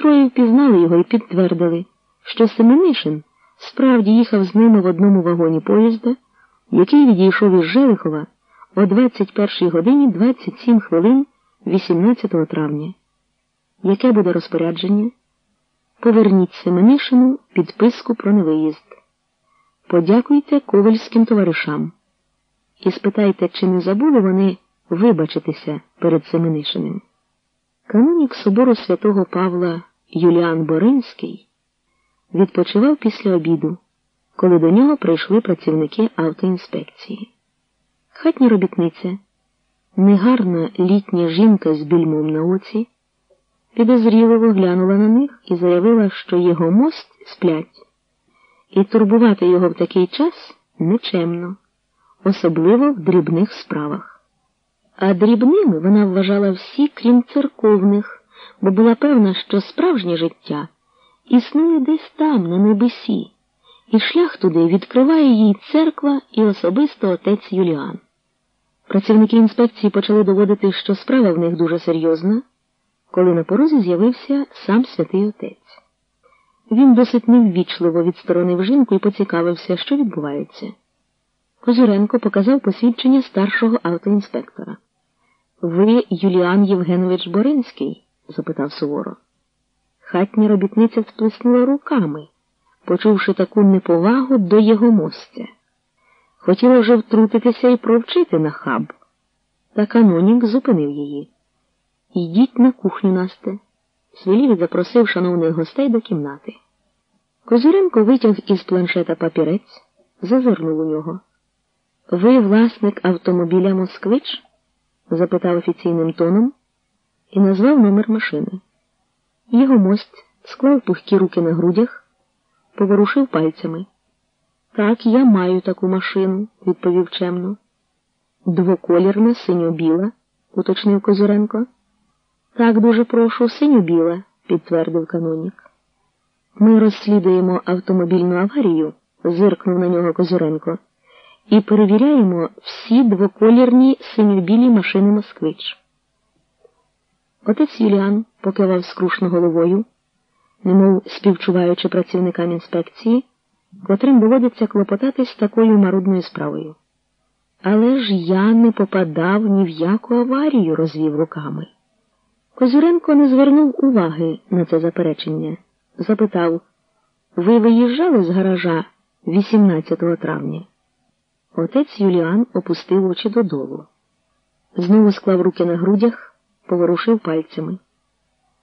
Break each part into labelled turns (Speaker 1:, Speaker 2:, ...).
Speaker 1: троє впізнали його і підтвердили, що Семенишин справді їхав з ними в одному вагоні поїзда, який відійшов із Желихова о 21 годині 27 хвилин 18 травня. Яке буде розпорядження? Поверніть Семенишину підписку про невиїзд. Подякуйте ковальським товаришам і спитайте, чи не забули вони вибачитися перед Семенишиним. Канонік собору святого Павла Юліан Боринський відпочивав після обіду, коли до нього прийшли працівники автоінспекції. Хатня робітниця, негарна літня жінка з більмом на оці, підозріливо глянула на них і заявила, що його мост сплять, і турбувати його в такий час нечемно, особливо в дрібних справах. А дрібними вона вважала всі, крім церковних, бо була певна, що справжнє життя існує десь там, на небесі, і шлях туди відкриває їй церква і особисто отець Юліан. Працівники інспекції почали доводити, що справа в них дуже серйозна, коли на порозі з'явився сам святий отець. Він досить неввічливо відсторонив жінку і поцікавився, що відбувається. Козюренко показав посвідчення старшого автоінспектора. Ви Юліан Євгенович Боринський? Запитав суворо. Хатня робітниця сплеснула руками, почувши таку неповагу до його мостя. Хотіла вже втрутитися і провчити на хаб, та канонік зупинив її. Йдіть на кухню, Насте. Свілів запросив шановних гостей до кімнати. Козюренко витяг із планшета папірець, зазирнув у нього. Ви власник автомобіля Москвич? запитав офіційним тоном і назвав номер машини. Його мость склав пухкі руки на грудях, поворушив пальцями. Так, я маю таку машину, відповів чемно. Двоколірна, синьо-біла, уточнив Козюренко. Так, дуже прошу, синьо-біла, підтвердив канонік. Ми розслідуємо автомобільну аварію, зиркнув на нього Козюренко, і перевіряємо всі двоколірні синьо-білі машини Москвич. Отець Юліан покивав скрушно головою, немов співчуваючи працівникам інспекції, котрим доводиться клопотатись такою марудною справою. Але ж я не попадав ні в яку аварію, розвів руками. Козюренко не звернув уваги на це заперечення. Запитав ви виїжджали з гаража 18 травня? Отець Юліан опустив очі додолу. Знову склав руки на грудях, поворушив пальцями.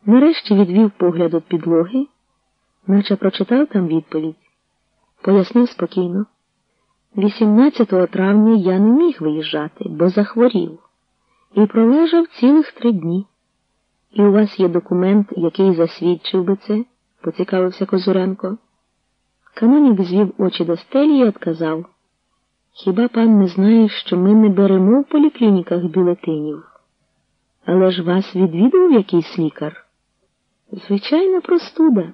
Speaker 1: Нарешті відвів погляд від підлоги, наче прочитав там відповідь. Пояснив спокійно. 18 травня я не міг виїжджати, бо захворів, і пролежав цілих три дні. І у вас є документ, який засвідчив би це, поцікавився Козуренко. Канонік звів очі до стелі і отказав. Хіба пан не знає, що ми не беремо в поліклініках бюлетенів? Але ж вас відвідував якийсь лікар? Звичайна простуда,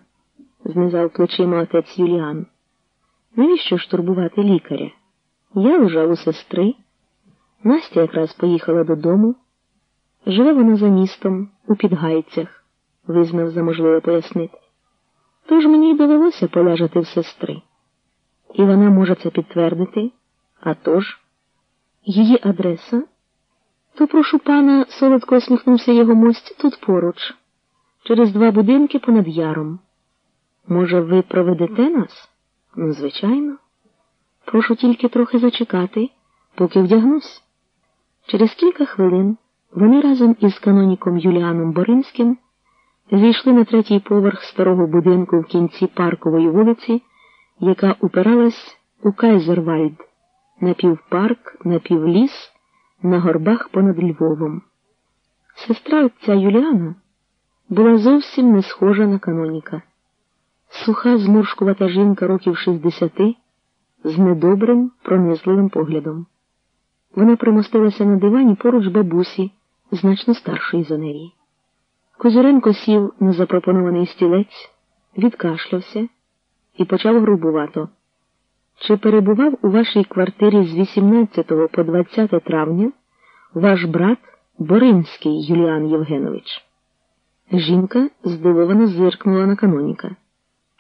Speaker 1: знизав плечима отець Юліан. Навіщо ж турбувати лікаря? Я лежав у сестри. Настя якраз поїхала додому. Живе вона за містом, у підгайцях, визнав за можливе пояснити. Тож мені й довелося полежати в сестри. І вона може це підтвердити. А тож, її адреса? То прошу пана, солодко усміхнувся його мость тут поруч, через два будинки понад яром. Може, ви проведете нас? Ну, звичайно. Прошу тільки трохи зачекати, поки вдягнусь. Через кілька хвилин вони разом із каноніком Юліаном Боринським зійшли на третій поверх старого будинку в кінці паркової вулиці, яка упиралась у Кайзервальд, напівпарк, напівліс, на горбах понад Львовом. Сестра отця Юліана була зовсім не схожа на каноніка. Суха, зморшкувата жінка років шістдесяти, з недобрим, пронизливим поглядом. Вона примостилася на дивані поруч бабусі, значно старшої за неї. Козиренко сів на запропонований стілець, відкашлявся і почав грубувато. Чи перебував у вашій квартирі з 18 по 20 травня ваш брат Боринський Юліан Євгенович? Жінка здивовано зиркнула на каноніка.